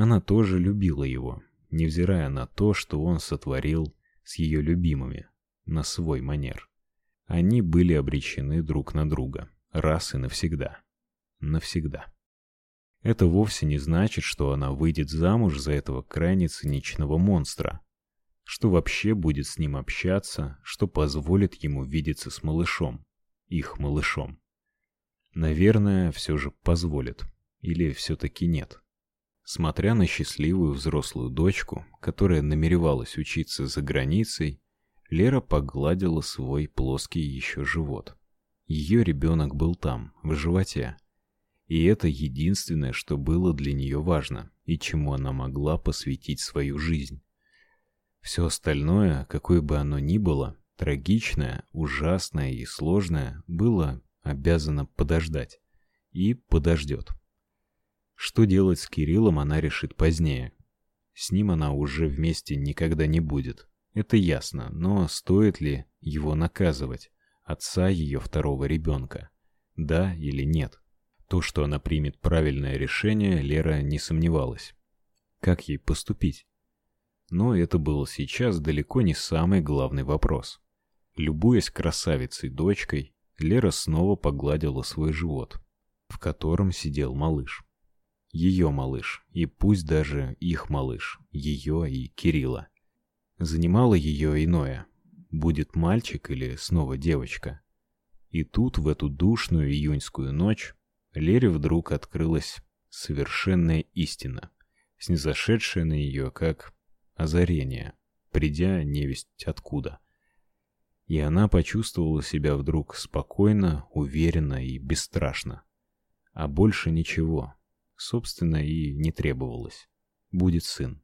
Она тоже любила его, невзирая на то, что он сотворил с ее любимыми на свой манер. Они были обречены друг на друга, раз и навсегда. Навсегда. Это вовсе не значит, что она выйдет замуж за этого крайне циничного монстра, что вообще будет с ним общаться, что позволит ему видеться с малышом, их малышом. Наверное, все же позволит, или все-таки нет. Смотря на счастливую взрослую дочку, которая намеревалась учиться за границей, Лера погладила свой плоский еще живот. Ее ребенок был там, в животе. И это единственное, что было для нее важно, и чему она могла посвятить свою жизнь. Все остальное, какое бы оно ни было, трагичное, ужасное и сложное, было обязано подождать. И подождет. Что делать с Кириллом, она решит позднее. С ним она уже вместе никогда не будет. Это ясно, но стоит ли его наказывать, отца ее второго ребенка? Да или нет? То, что она примет правильное решение, Лера не сомневалась. Как ей поступить? Но это был сейчас далеко не самый главный вопрос. Любуясь красавицей дочкой, Лера снова погладила свой живот, в котором сидел малыш ее малыш, и пусть даже их малыш, ее и Кирилла. Занимало ее иное. Будет мальчик или снова девочка? И тут, в эту душную июньскую ночь, Лере вдруг открылась совершенная истина, снизошедшая на нее как озарение, придя невесть откуда. И она почувствовала себя вдруг спокойно, уверенно и бесстрашно. А больше ничего, собственно, и не требовалось. Будет сын.